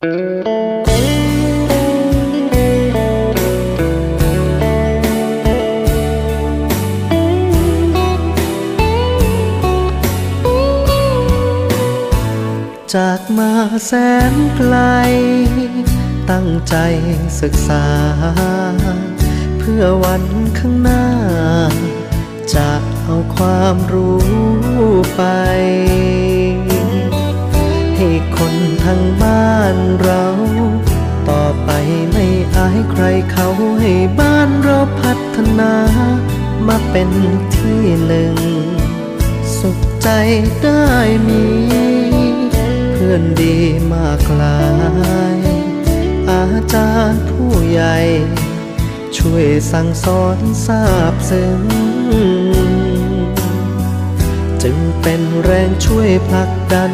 จากมาแสนไกล ตั้งใจศึกษา เพื่อวันข้างหน้า จะเอาความรู้ไป คนทางบ้านเรา ต่อไปไม่อายใครเขาให้บ้านเราพัฒนา มาเป็นที่หนึ่ง สุขใจได้มี เพื่อนดีมากลาย อาจารย์ผู้ใหญ่ ช่วยสั่งสอนทราบซึ้งจึงเป็นแรงช่วยผลักดัน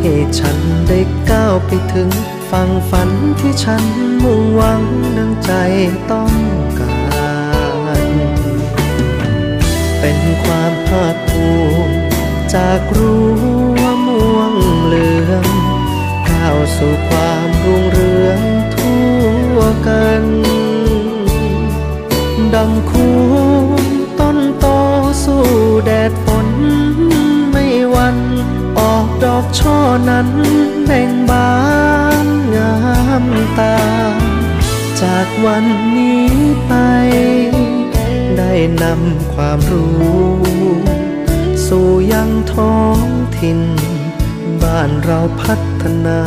ให้ฉันได้ก้าวไปถึงฝั่งฝันที่ฉันมุ่งหวังดังใจต้องการ เป็นความภาคภูมิจากรู้เหลืองก้าวสู่ความรุ่งเรืองทั่วกันดังคูต้นโตสู้แดดฝนไม่วัน ออกดอกช่อนั้นแบ่งบานงามตา จากวันนี้ไป ได้นำความรู้ สู่ยังท้องถิ่น บ้านเราพัฒนา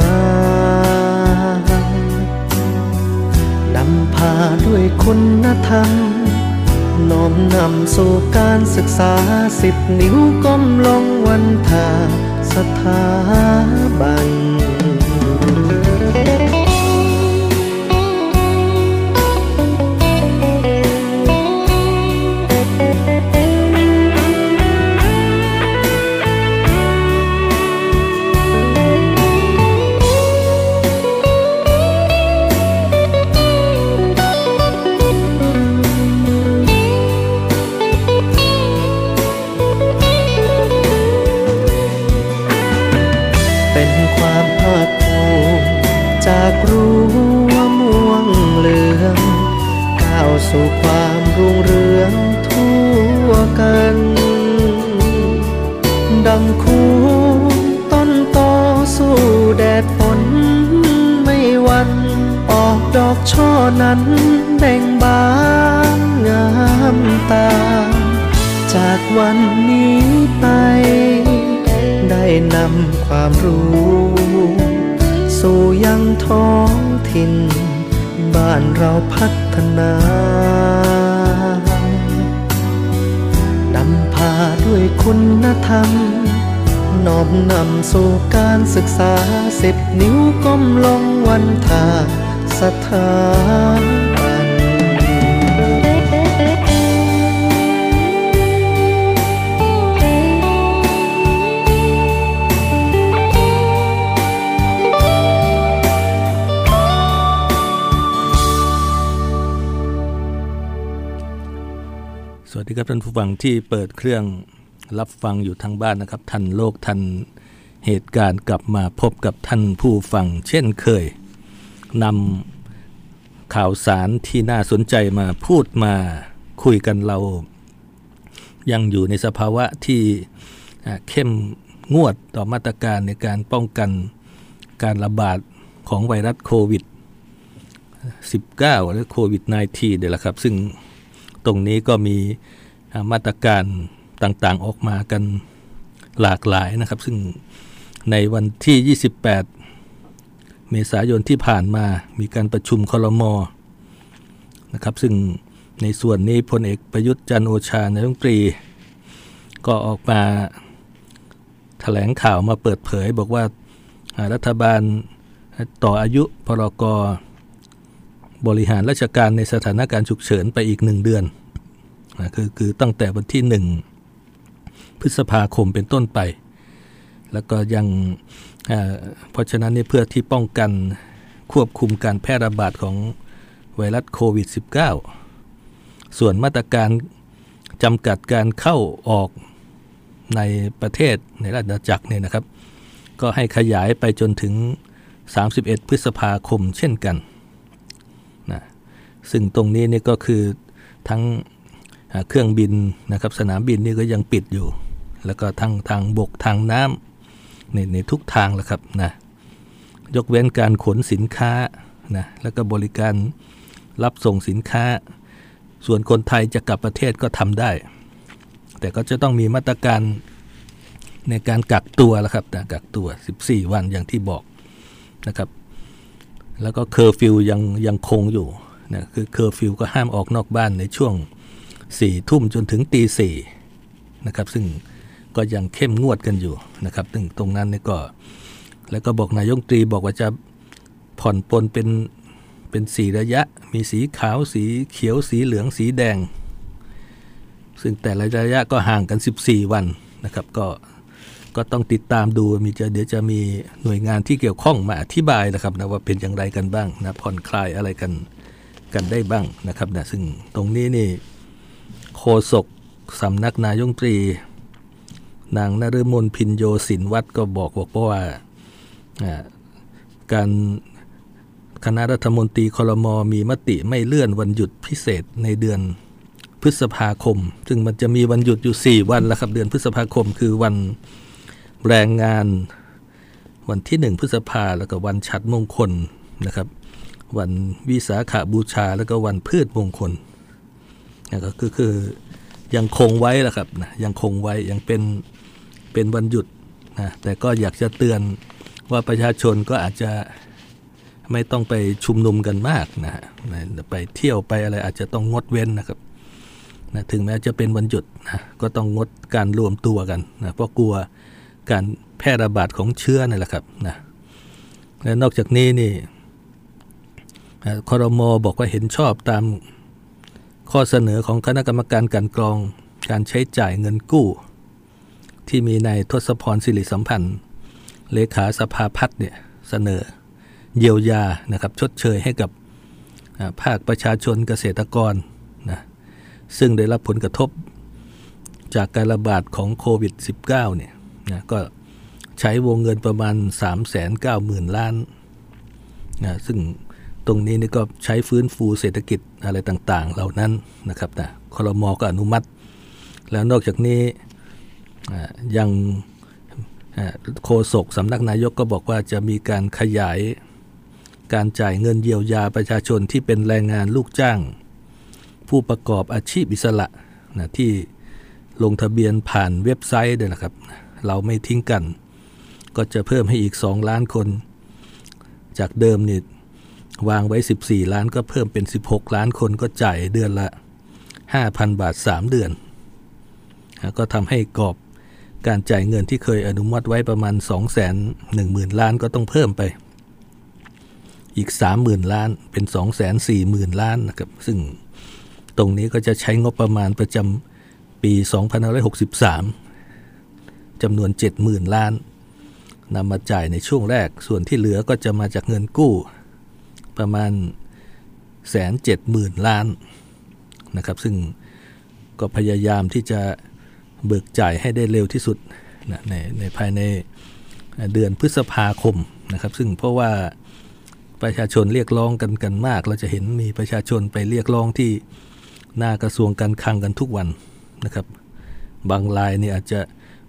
นำพาด้วยคุณธรรมน้อมนำสู่การศึกษาสิบนิ้วก้มลงวันทา สถาบัน นั้นแบ่งบานงามตา จากวันนี้ไป ได้นำความรู้ สู่ยังท้องถิ่น บ้านเราพัฒนานำพาด้วยคุณธรรมนอบนำสู่การศึกษาสิบนิ้วก้มลงวันทา สถานวัสดีครับท่านผู้ฟังที่เปิดเครื่องรับฟังอยู่ทางบ้านนะครับ ทันโลกทันเหตุการณ์กลับมาพบกับท่านผู้ฟังเช่นเคย นำข่าวสารที่น่าสนใจมาพูดมาคุยกันเรา ยังอยู่ในสภาวะที่เข้มงวดต่อมาตรการในการป้องกันการระบาดของไวรัสโควิด 19 หรือโควิด -19 เดี๋ยวละครับ ซึ่งตรงนี้ก็มีมาตรการต่างๆออกมากันหลากหลายนะครับ ซึ่งในวันที่ 28 เมษายนที่ผ่านมามีการประชุมคลมอนะครับ ซึ่งในส่วนนี้พลเอกประยุทธ์จันโอชานายรัฐมนตรี ก็ออกมาแถลงข่าวมาเปิดเผย บอกว่ารัฐบาลต่ออายุพรกบริหารราชการในสถานการณ์ฉุกเฉินไปอีกหนึ่งเดือนนะคือคือตั้งแต่วันที่หนึ่งพฤษภาคมเป็นต้นไป แล้วก็ยัง เพราะฉะนั้นนี่เพื่อที่ป้องกันควบคุมการแพร่ระบาดของไวรัสโควิด -19 ส่วนมาตรการจำกัดการเข้าออกในประเทศในราชอาณาจักรเนี่ยนะครับ ก็ให้ขยายไปจนถึง 31 พฤษภาคมเช่นกันนะซึ่งตรงนี้นี่ก็คือทั้งเครื่องบินนะครับสนามบินนี่ก็ยังปิดอยู่ แล้วก็ทั้งทางบกทางน้ำ ในในทุกทางแหละครับนะยกเว้นการขนสินค้านะแล้วก็บริการรับส่งสินค้า ส่วนคนไทยจะกลับประเทศก็ทำได้ แต่ก็จะต้องมีมาตรการในการกักตัวแล้วครับนะกักตัว 14 วันอย่างที่บอกนะครับ แล้วก็เคอร์ฟิวยังยังคงอยู่นะคือเคอร์ฟิวก็ห้ามออกนอกบ้านในช่วงสี่ทุ่มจนถึงตีสี่นะครับซึ่ง ก็ยังเข้มงวดกันอยู่นะครับซึ่งตรงนั้นนี่ก็ แล้วก็บอกนายกรัฐมนตรีบอกว่าจะผ่อนปลนเป็นเป็นสีระยะ มีสีขาวสีเขียวสีเหลืองสีแดง ซึ่งแต่ละระยะก็ห่างกัน 14 วันนะครับ ก็ก็ต้องติดตามดูมีจะเดี๋ยวจะมีหน่วยงานที่เกี่ยวข้องมาอธิบายนะครับนะว่าเป็นอย่างไรกันบ้างนะผ่อนคลายอะไรกันกันได้บ้างนะครับนะซึ่งตรงนี้นี่โฆษกสำนักนายงตรี นางนฤมลพินโยสินวัดก็บอกบอกว่าการคณะรัฐมนตรีคอรมอมีมติไม่เลื่อนวันหยุดพิเศษในเดือนพฤษภาคม ซึ่งมันจะมีวันหยุดอยู่ 4 วันแล้วครับ เดือนพฤษภาคมคือวันแรงงานวันที่ 1 พฤษภาแล้วก็วันฉัดมงคลนะครับ วันวิสาขาบูชาแล้วก็วันพืชมงคลนะก็คือคือยังคงไว้แล้วครับนะยังคงไว้ยังเป็น เป็นวันหยุดนะแต่ก็อยากจะเตือนว่าประชาชนก็อาจจะไม่ต้องไปชุมนุมกันมากนะฮะไปเที่ยวไปอะไรอาจจะต้องงดเว้นนะครับนะถึงแม้จะเป็นวันหยุดนะก็ต้องงดการรวมตัวกันนะเพราะกลัวการแพร่ระบาดของเชื้อนี่แหละครับนะและนอกจากนี้นี่คอรมอบอกว่าเห็นชอบตามข้อเสนอของคณะกรรมการการกรองการใช้จ่ายเงินกู้ ที่มีในทศพรสิริสัมพันธ์ เลขาสภาพัฒน์เนี่ยเสนอเยียวยานะครับชดเชยให้กับภาคประชาชนเกษตรกรนะซึ่งได้รับผลกระทบจากการระบาดของโควิด -19 เนี่ยนะก็ใช้วงเงินประมาณ 390,000 ล้านนะซึ่งตรงนี้นี่ก็ใช้ฟื้นฟูเศรษฐกิจอะไรต่างๆ เหล่านั้นนะครับนะคลมอก็อนุมัติ แล้วนอกจากนี้ ยังโฆษกสำนักนายกก็บอกว่าจะมีการขยายการจ่ายเงินเยียวยาประชาชนที่เป็นแรงงานลูกจ้าง ผู้ประกอบอาชีพอิสระนะที่ลงทะเบียนผ่านเว็บไซต์ด้วยนะครับ เราไม่ทิ้งกัน ก็จะเพิ่มให้อีก 2 ล้านคน จากเดิมนี่วางไว้ 14 ล้านก็เพิ่มเป็น 16 ล้านคนก็จ่ายเดือนละ 5,000 บาท 3 เดือน ก็ทำให้กรอบ การจ่ายเงินที่เคยอนุมัติไว้ประมาณ 2 1 0 0 0 0 ล้านก็ต้องเพิ่มไปอีก 30,000 ล้านเป็น 240,000 ล้านนะครับซึ่งตรงนี้ก็จะใช้งบประมาณประจำปี 2563จำนวน 70,000 ล้านนำมาจ่ายในช่วงแรก ส่วนที่เหลือก็จะมาจากเงินกู้ ประมาณแสนเจ็ดหมื่นล้านนะครับ ซึ่งก็พยายามที่จะ เบิกจ่ายให้ได้เร็วที่สุดนะในในภายในเดือนพฤษภาคมนะครับ ซึ่งเพราะว่าประชาชนเรียกร้องกันกันมาก เราจะเห็นมีประชาชนไปเรียกร้องที่หน้ากระทรวงการคลังกันทุกวันนะครับ บางรายนี่อาจจะ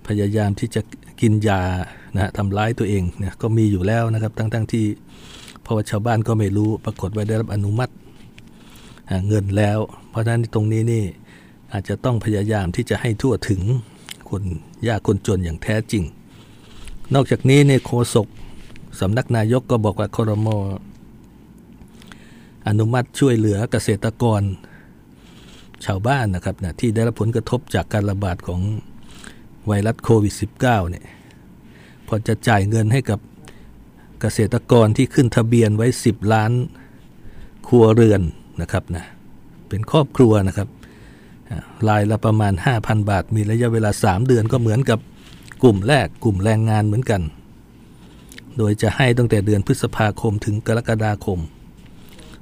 พยายามที่จะกินยานะทำร้ายตัวเองเนี่ยก็มีอยู่แล้วนะครับ ทั้งๆทที่เพราะว่าชาวบ้านก็ไม่รู้ปรากฏว่าได้รับอนุมัติเงินแล้ว เพราะฉะนั้นตรงนี้นี่ อาจจะต้องพยายามที่จะให้ทั่วถึงคนยากคนจนอย่างแท้จริง นอกจากนี้ในโฆษกสำนักนายกก็บอกว่าคอรมออนุมัติช่วยเหลือเกษตรกร ชาวบ้านนะครับนะที่ได้รับผลกระทบจากการระบาดของไวรัสโควิด -19 เนี่ยพอจะจ่ายเงินให้กับเกษตรกรที่ขึ้นทะเบียนไว้ 10 ล้านครัวเรือนนะครับนะเป็นครอบครัวนะครับ รายละประมาณ 5,000 บาท มีระยะเวลา 3 เดือนก็เหมือนกับกลุ่มแรกกลุ่มแรงงานเหมือนกัน โดยจะให้ตั้งแต่เดือนพฤษภาคมถึงกรกฎาคม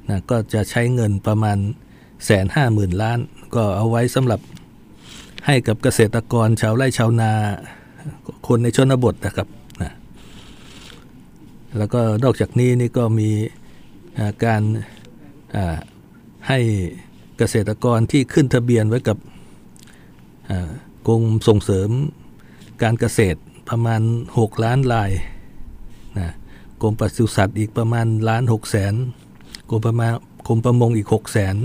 นะก็จะใช้เงินประมาณแสนห้าหมื่นล้าน ก็เอาไว้สำหรับให้กับเกษตรกรชาวไร่ชาวนาคนในชนบทนะครับนะแล้วก็นอกจากนี้นี่ก็มีการให้ เกษตรกรที่ขึ้นทะเบียนไว้กับกรมส่งเสริมการเกษตรประมาณ 6 ล้านลายนะกรมปศุสัตว์อีกประมาณล้าน6แสนกรมประมากรมประมงอีก6แสน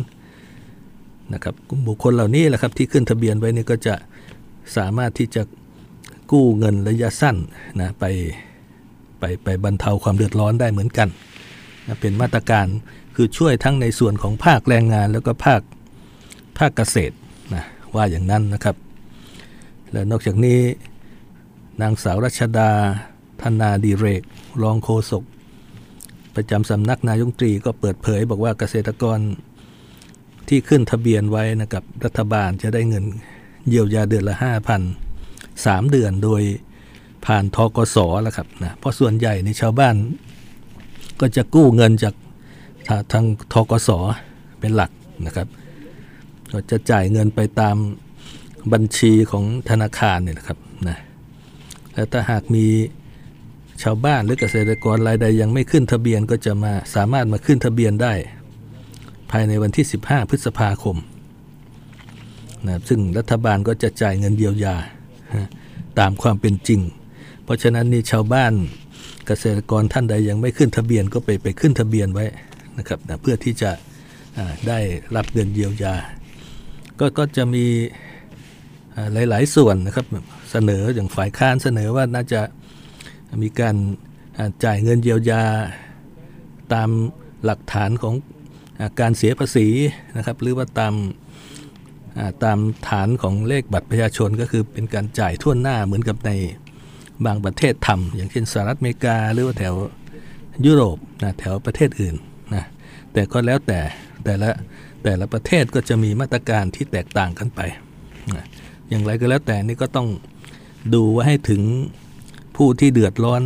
นะครับบุคคลเหล่านี้แหละครับที่ขึ้นทะเบียนไว้นี่ก็จะสามารถที่จะกู้เงินระยะสั้นนะไปไปไปบรรเทาความเดือดร้อนได้เหมือนกันนะเป็นมาตรการ คือช่วยทั้งในส่วนของภาคแรงงานแล้วก็ภาคภาคเกษตรนะว่าอย่างนั้นนะครับ และนอกจากนี้ นางสาวรัชดาธนาดีเรก รองโฆษกประจำสำนักนายงตรีก็เปิดเผย บอกว่าเกษตรกรที่ขึ้นทะเบียนไว้นะกับรัฐบาลจะได้เงินเยียวยาเดือนละ 5,000 3 เดือนโดยผ่านทกสแล้วครับนะเพราะส่วนใหญ่ในชาวบ้านก็จะกู้เงินจาก ทางทกสเป็นหลักนะครับก็จะจ่ายเงินไปตามบัญชีของธนาคารเนี่ยนะครับนะแล้วถ้าหากมีชาวบ้านหรือเกษตรกรรายใดยังไม่ขึ้นทะเบียนก็จะมาสามารถมาขึ้นทะเบียนได้ ภายในวันที่ 15 พฤษภาคมนะซึ่งรัฐบาลก็จะจ่ายเงินเยียวยาตามความเป็นจริง เพราะฉะนั้นนี่ชาวบ้านเกษตรกรท่านใดยังไม่ขึ้นทะเบียนก็ไปไปขึ้นทะเบียนไว้ นะครับนะเพื่อที่จะได้รับเงินเยียวยา ก็ก็จะมีหลาย ๆ ส่วนนะครับเสนออย่างฝ่ายค้านเสนอว่าน่าจะมีการจ่ายเงินเยียวยาตามหลักฐานของการเสียภาษีนะครับหรือว่าตามตามฐานของเลขบัตรประชาชนก็คือเป็นการจ่ายทั่วหน้าเหมือนกับในบางประเทศทำอย่างเช่นสหรัฐอเมริกา หรือว่าแถวยุโรปนะแถวประเทศอื่น แต่ก็แล้วแต่แต่ละแต่ละประเทศก็จะมีมาตรการที่แตกต่างกันไป อย่างไรก็แล้วแต่นี่ก็ต้องดูว่าให้ถึงผู้ที่เดือดร้อน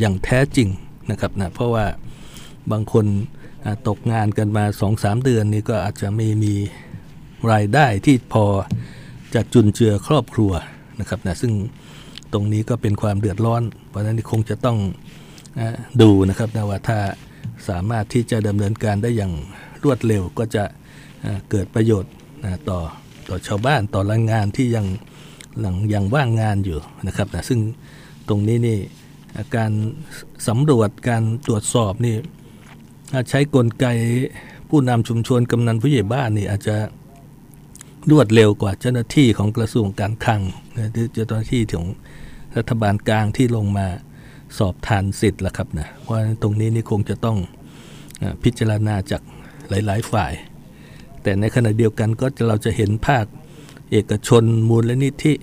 อย่างแท้จริงนะครับนะเพราะว่าบางคนตกงานกันมา 2-3 เดือนนี่ก็อาจจะไม่มีรายได้ที่พอจะจุนเจือครอบครัวนะครับนะซึ่งตรงนี้ก็เป็นความเดือดร้อน เพราะฉะนั้นคงจะต้องดูนะครับนะว่าถ้า สามารถที่จะดำเนินการได้อย่างรวดเร็วก็จะเกิดประโยชน์ต่อต่อชาวบ้านต่อแรงงานที่ยังหลังยังว่างงานอยู่นะครับนะซึ่งตรงนี้นี่การสำรวจการตรวจสอบนี่ใช้กลไกผู้นำชุมชนกำนันผู้ใหญ่บ้านนี่อาจจะรวดเร็วกว่าเจ้าหน้าที่ของกระทรวงการคลังหรือเจ้าหน้าที่ของรัฐบาลกลางที่ลงมาสอบทานสิทธิ์ละครับนะว่าตรงนี้นี่คงจะต้อง พิจารณาจากหลาย ๆ ฝ่าย แต่ในขณะเดียวกันก็เราจะเห็นภาคเอกชนมูลนิธิ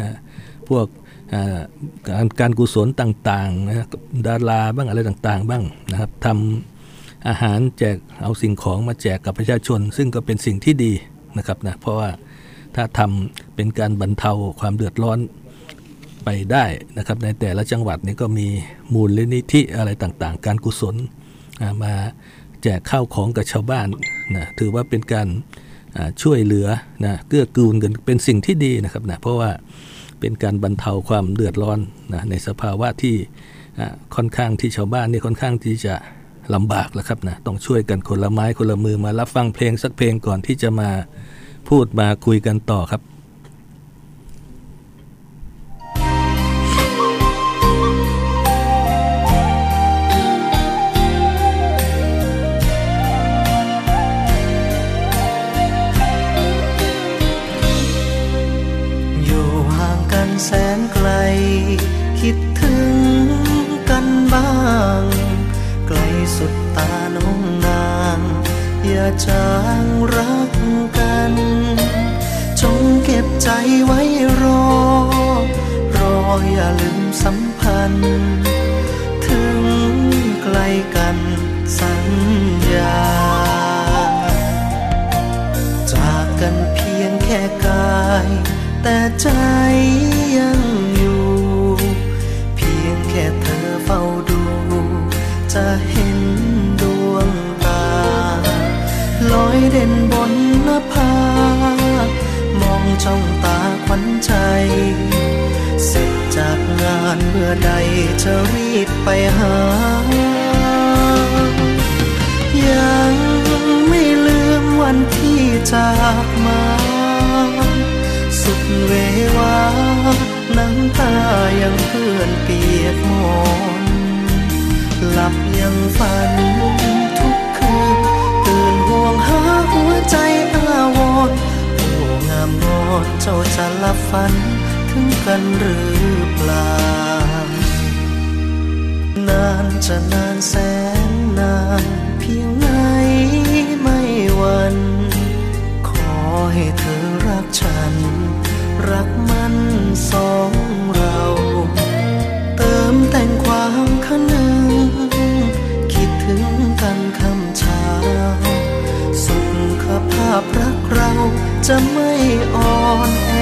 นะพวกการการกุศลต่างๆนะดาราบ้างอะไรต่างๆ บ้างนะครับทำอาหารแจกเอาสิ่งของมาแจกกับประชาชน ซึ่งก็เป็นสิ่งที่ดีนะครับนะเพราะว่าถ้าทำเป็นการบรรเทาความเดือดร้อนไปได้นะครับ ในแต่ละจังหวัดนี้ก็มีมูลนิธิอะไรต่างๆ การกุศล มาแจกข้าวของกับชาวบ้านนะถือว่าเป็นการช่วยเหลือนะเกื้อกูลกันเป็นสิ่งที่ดีนะครับนะเพราะว่าเป็นการบรรเทาความเดือดร้อนนะในสภาวะที่ค่อนข้างที่ชาวบ้านนี่ค่อนข้างที่จะลำบากแล้วครับนะต้องช่วยกันคนละไม้คนละมือมารับฟังเพลงสักเพลงก่อนที่จะมาพูดมาคุยกันต่อครับ บ้าง ไกลสุดตาน้องนาง อย่าจางรักกัน จงเก็บใจไว้รอ รออย่าลืมสัมพันธ์ อใดจะรีบไปหา ยังไม่ลืมวันที่จากมา สุดเววาน้ำตายังเพื่อนเปียกหมอนหลับยังฝันทุกคืน ตื่นห่วงหาหัวใจอาวรณ์โอ้งามงอนเจ้าจะลับฝันถึงกันหรือเปล่าานจะนานแสนนานเพียงไหนไม่วัน ขอให้เธอรักฉัน รักมันสองเรา เติมแต่งความคนึงคิดถึงกันคำเช้า สุขภาพรักเราจะไม่อ่อนแอ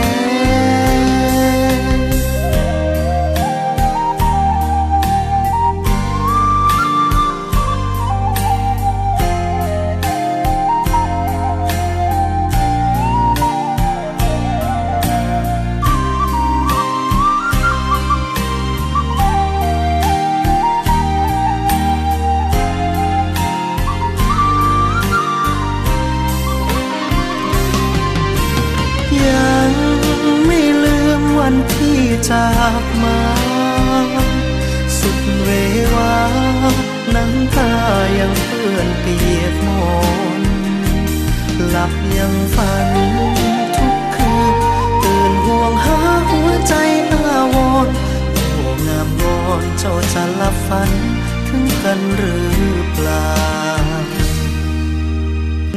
ากมาสุดเววาน้ำตายังเปื้อนเปียกหมอนหลับยังฝันทุกคืนตื่นห่วงหาหัวใจอาวรณ์โอ้งามงอนเจ้าจะลับฝันถึงกันหรือเปล่า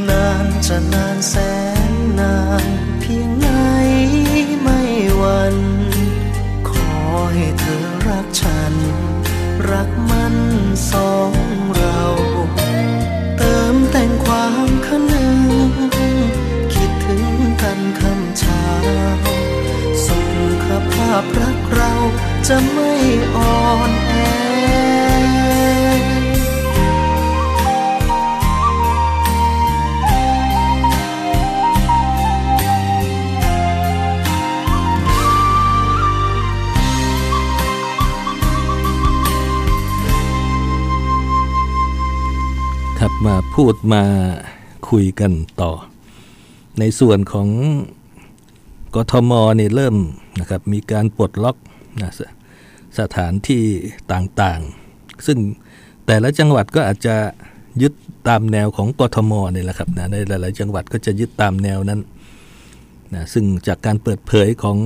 นานจะนานแสนนานเพียงไหนไม่วัน ให้เธอรักฉัน รักมันสองเรา เติมแต่งความคนึงคิดถึงกันคำเช้า สุขภาพรักเราจะไม่อ่อน พูดมาคุยกันต่อ ในส่วนของกทมนี่เริ่มนะครับมีการปลดล็อกนะสถานที่ต่างๆ ซึ่งแต่ละจังหวัดก็อาจจะยึดตามแนวของกทมนี่แหละครับนะในหลายๆ จังหวัดก็จะยึดตามแนวนั้นนะซึ่งจากการเปิดเผยของ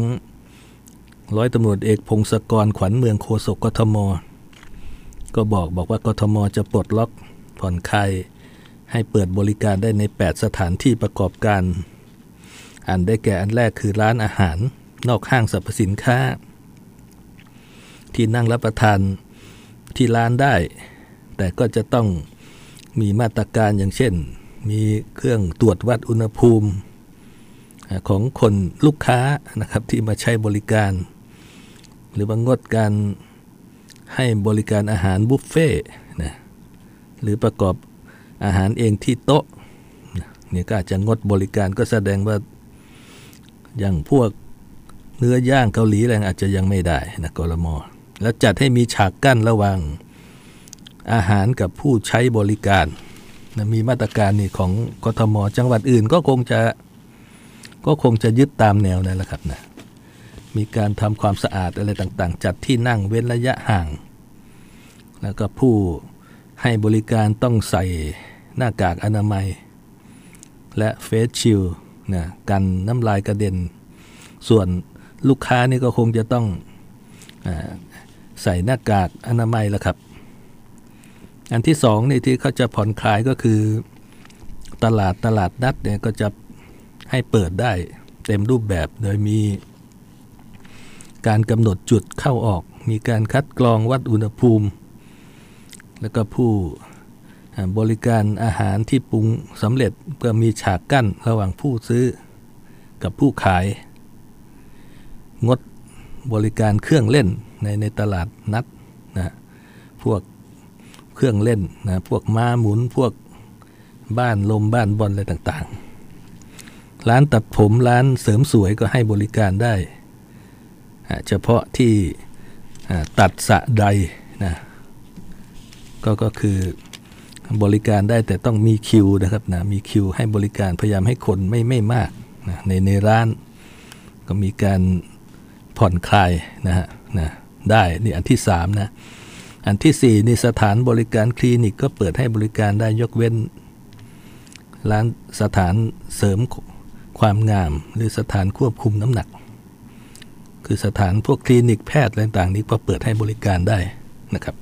ร้อยตำรวจเอกพงศกรขวัญเมืองโฆษกกทม ก็บอกบอกว่ากทมจะปลดล็อกผ่อนคลาย ให้เปิดบริการได้ใน 8 สถานที่ประกอบการ อันได้แก่อันแรกคือร้านอาหาร นอกห้างสรรพสินค้า ที่นั่งรับประทานที่ร้านได้ แต่ก็จะต้องมีมาตรการอย่างเช่น มีเครื่องตรวจวัดอุณหภูมิของคนลูกค้านะครับที่มาใช้บริการ หรือว่างดการให้บริการอาหารบุฟเฟ่ต์นะหรือประกอบ อาหารเองที่โต๊ะเนี่ยก็อาจจะงดบริการก็แสดงว่าอย่างพวกเนื้อย่างเกาหลีอะไรอาจจะยังไม่ได้นะกรมอแล้วจัดให้มีฉากกั้นระหว่างอาหารกับผู้ใช้บริการนะมีมาตรการนี่ของกทมจังหวัดอื่นก็คงจะก็คงจะยึดตามแนวนั่นแหละครับนะมีการทำความสะอาดอะไรต่างๆ จัดที่นั่งเว้นระยะห่าง แล้วก็ผู้ ให้บริการต้องใส่หน้ากากอนามัย และเฟสชิล์นะกันน้ำลายกระเด็น ส่วนลูกค้านี่ก็คงจะต้องอใส่หน้ากากอนามัยแล้วครับ อันที่สองนี่ที่เขาจะผ่อนคลายก็คือตลาดตลาดนัดเนี่ยก็จะให้เปิดได้เต็มรูปแบบโดยมีการกำหนดจุดเข้าออก มีการคัดกรองวัดอุณหภูมิ แล้วก็ผู้บริการอาหารที่ปรุงสำเร็จก็มีฉากกั้นระหว่างผู้ซื้อกับผู้ขาย งดบริการเครื่องเล่นในในตลาดนัดนะพวกเครื่องเล่นนะพวกม้าหมุนพวกบ้านลมบ้านบอลอะไรต่างๆ ร้านตัดผมร้านเสริมสวยก็ให้บริการได้ เฉพาะที่ตัดสะใดนะ ก็ก็คือบริการได้แต่ต้องมีคิวนะครับนะมีคิวให้บริการพยายามให้คนไม่ไม่มากนะในในร้าน ก็มีการผ่อนคลายนะฮะนะได้นี่อันที่สามนะอันที่สี่นี่สถานบริการคลินิกก็เปิดให้บริการได้ยกเว้น ร้านสถานเสริมความงาม หรือสถานควบคุมน้ำหนัก คือสถานพวกคลินิกแพทย์อะไรต่างๆนี้ก็เปิดให้บริการได้นะครับ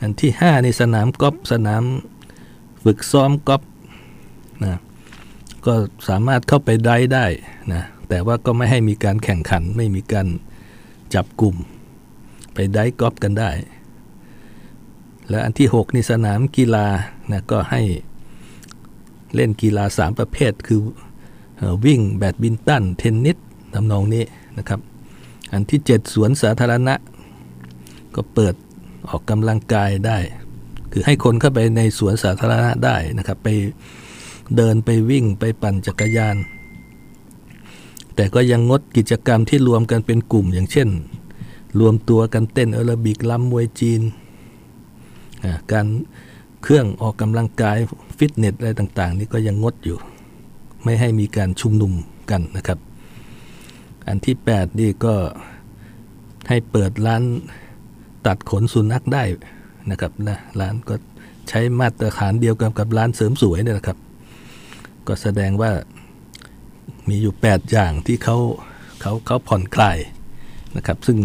อันที่5ในสนามกอล์ฟสนามฝึกซ้อมกอล์ฟนะก็สามารถเข้าไปได้ได้นะแต่ว่าก็ไม่ให้มีการแข่งขันไม่มีการจับกลุ่ม ไปได้กอล์ฟกันได้ และอันที่ 6 ในสนามกีฬานะก็ให้เล่นกีฬา 3 ประเภทคือวิ่งแบดมินตัน เทนนิสทำนองนี้นะครับ อันที่ 7 สวนสาธารณะ ก็เปิด ออกกำลังกายได้ คือให้คนเข้าไปในสวนสาธารณะได้นะครับ ไปเดินไปวิ่งไปปั่นจักรยาน แต่ก็ยังงดกิจกรรมที่รวมกันเป็นกลุ่มอย่างเช่น รวมตัวกันเต้นแอโรบิกลำมวยจีน การเครื่องออกกำลังกายฟิตเนสอะไรต่างๆ นี่ก็ยังงดอยู่ ไม่ให้มีการชุมนุมกันนะครับ อันที่ 8 นี่ก็ให้เปิดร้าน ตัดขนสุนัขได้นะครับนะร้านก็ใช้มาตรฐานเดียวกันกับร้านเสริมสวยเนี่ยนะครับ ก็แสดงว่ามีอยู่ 8 อย่างที่เขาเขาเขาผ่อนคลายนะครับ ซึ่ง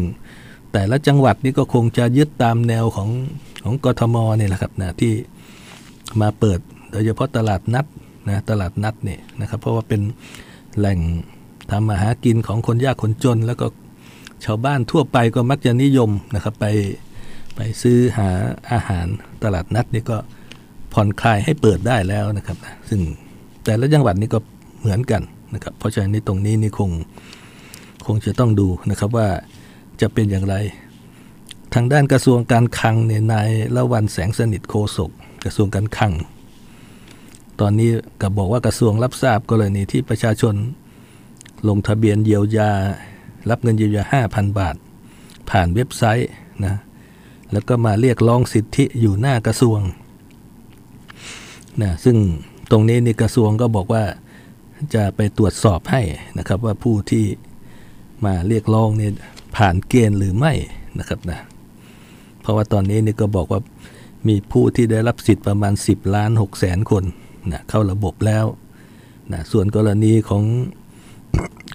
แต่ละจังหวัดนี่ก็คงจะยึดตามแนวของของกทมเนี่ยแหละครับนะที่มาเปิดโดยเฉพาะตลาดนัดนะตลาดนัดเนี่ยนะครับ เพราะว่าเป็นแหล่งทำมาหากินของคนยากคนจน แล้วก็ ชาวบ้านทั่วไปก็มักจะนิยมนะครับไปไปซื้อหาอาหารตลาดนัดนี่ก็ผ่อนคลายให้เปิดได้แล้วนะครับนะซึ่งแต่ละจังหวัดนี่ก็เหมือนกันนะครับเพราะฉะนั้นตรงนี้นี่คงคงจะต้องดูนะครับว่าจะเป็นอย่างไร ทางด้านกระทรวงการคลังเนี่ยนายละวันแสงสนิทโฆษกกระทรวงการคลัง ตอนนี้ก็บอกว่ากระทรวงรับทราบกรณีที่ประชาชนลงทะเบียนเยียวยา รับเงินเยียวยา 5,000 บาท ผ่านเว็บไซต์นะแล้วก็มาเรียกร้องสิทธิอยู่หน้ากระทรวงนะซึ่งตรงนี้นี่กระทรวงก็บอกว่าจะไปตรวจสอบให้นะครับ ว่าผู้ที่มาเรียกร้องเนี่ยผ่านเกณฑ์หรือไม่นะครับนะเพราะว่าตอนนี้นี่ก็บอกว่ามีผู้ที่ได้รับสิทธิ์ประมาณ 10 ล้าน6แสนคนนะเข้าระบบแล้วนะส่วนกรณีของ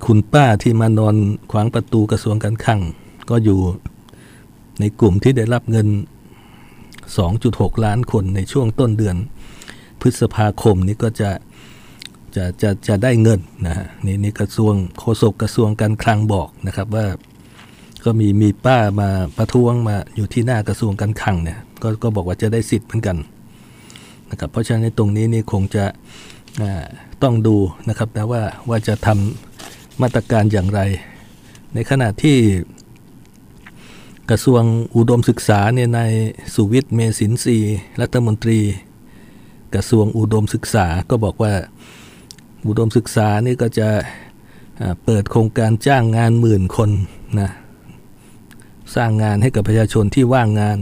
คุณป้าที่มานอนขวางประตูกระทรวงการคลัง ก็อยู่ในกลุ่มที่ได้รับเงิน 2.6 ล้านคนในช่วงต้นเดือน พฤษภาคมนี้ก็จะจะจะจะได้เงินนะฮะนี่นี่กระทรวงโฆษกกระทรวงการคลังบอกนะครับว่าก็มีมีป้ามาประท้วงมาอยู่ที่หน้ากระทรวงการคลังเนี่ยก็ก็บอกว่าจะได้สิทธิ์เหมือนกันนะครับเพราะฉะนั้นตรงนี้นี่คงจะต้องดูนะครับนะว่าว่าจะทำ มาตรการอย่างไร ในขณะที่กระทรวงอุดมศึกษาเนี่ยในายสุวิทย์เมสินทรีรัฐมนตรี กระทรวงอุดมศึกษาก็บอกว่าอุดมศึกษานี่ก็จะเปิดโครงการจ้างงานหมื่นคนนะสร้างงานให้กับประชาชนที่ว่างงาน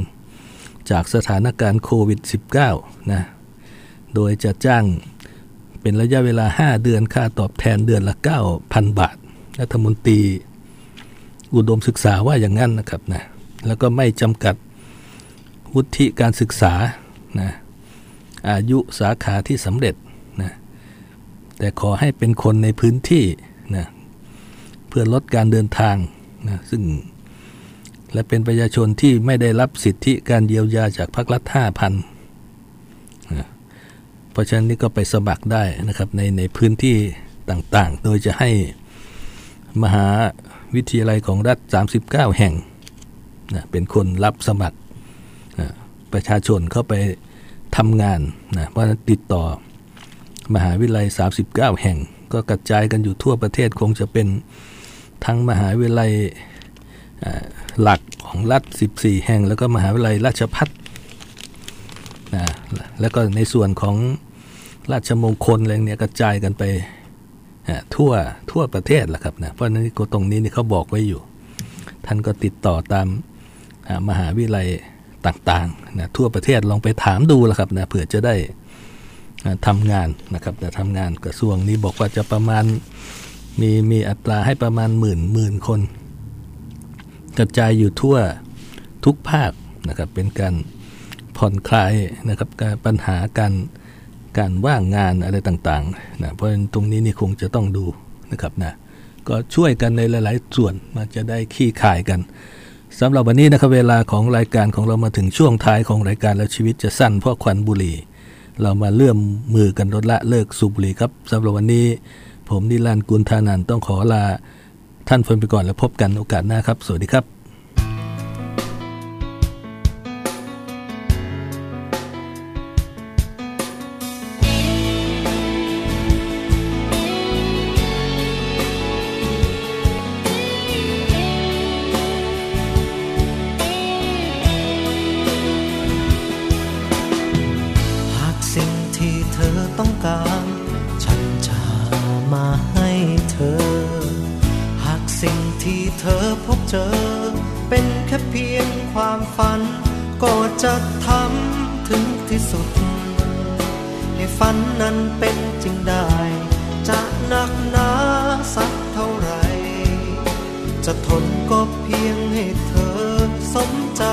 จากสถานการณ์โควิด -19 นะโดยจะจ้าง เป็นระยะเวลา 5 เดือนค่าตอบแทนเดือนละ 9,000 บาท รัฐมนตรีอุดมศึกษาว่าอย่างนั้นนะครับนะแล้วก็ไม่จำกัดวุฒิการศึกษานะอายุสาขาที่สำเร็จนะแต่ขอให้เป็นคนในพื้นที่นะเพื่อลดการเดินทางนะซึ่งและเป็นประชาชนที่ไม่ได้รับสิทธิการเยียวยาจากภาครัฐห้าพัน ราะฉะนั้นนี่ก็ไปสมัครได้นะครับในในพื้นที่ต่างๆ โดยจะให้มหาวิทยาลัยของรัฐ 39 แห่งนะเป็นคนรับสมัครนะประชาชนเข้าไปทำงานนะเพราะฉะนั้นติดต่อมหาวิทยาลัย 39 แห่ง ก็กระจายกันอยู่ทั่วประเทศคงจะเป็นทั้งมหาวิทยาลัยหลักของรัฐ 14 แห่ง แล้วก็มหาวิทยาลัยราชพัฒนะแล้วก็ในส่วนของ ราชมงคลอะไรเนี่ยกระจายกันไปทั่วทั่วประเทศแหละครับนะเพราะนั้นก็ตรงนี้นี่เขาบอกไว้อยู่ ท่านก็ติดต่อตามมหาวิทยาลัยต่างๆนะทั่วประเทศลองไปถามดูละครับนะเผื่อจะได้ทำงานนะครับแต่ทำงานกระทรวงนี้บอกว่าจะประมาณมีมีอัตราให้ประมาณหมื่นหมื่นคน กระจายอยู่ทั่วทุกภาคนะครับเป็นการผ่อนคลายนะครับการปัญหาการ การว่างงานอะไรต่างๆนะเพราะตรงนี้นี่คงจะต้องดูนะครับนะก็ช่วยกันในหลาย ๆ ส่วนมาจะได้ขี้ข่ายกันสำหรับวันนี้นะครับเวลาของรายการของเรามาถึงช่วงท้ายของรายการแล้วชีวิตจะสั้นเพราะควันบุหรี่ เรามาเลื่อมมือกันลดละเลิกสูบบุหรี่ครับสำหรับวันนี้ ผมนิรันดร์กุลธานันต้องขอลาท่านฟังไปก่อนแล้วพบกันโอกาสหน้าครับ สวัสดีครับ ที่เธอพบเจอ เป็นแค่เพียงความฝัน ก็จะทำถึงที่สุด ให้ฝันนั้นเป็นจริงได้ จะนักหนาสักเท่าไร จะทนก็เพียงให้เธอสมใจ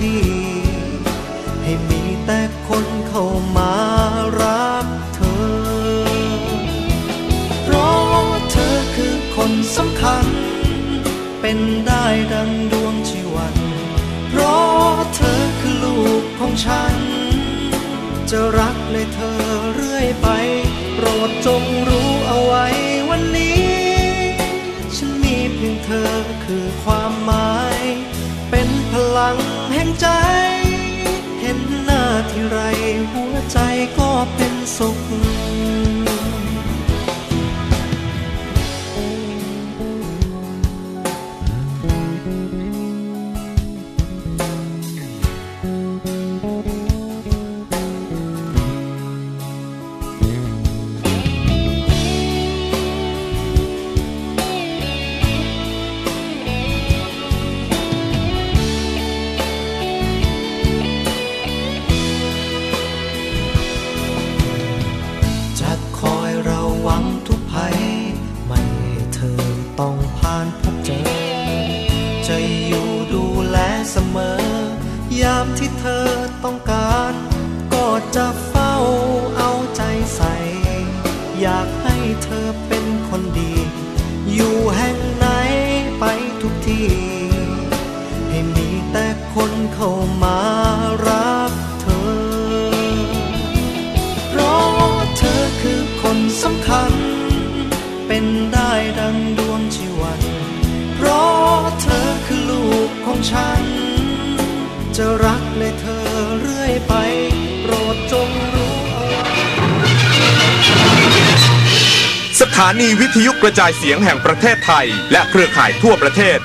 ทีให้มีแต่คนเข้ามารักเธอ เพราะเธอคือคนสำคัญ เป็นได้ดังดวงชีวัน เพราะเธอคือลูกของฉัน จะรักในเธอเรื่อยไป โปรดจงรู้เอาไว้วันนี้ ฉันมีเพียงเธอคือความหมาย ลังแห่งใจ เห็นหน้าที่ไรหัวใจก็เป็นสุข นีวิทยุกระจายเสียงแห่งประเทศไทย และเครือข่ายทั่วประเทศ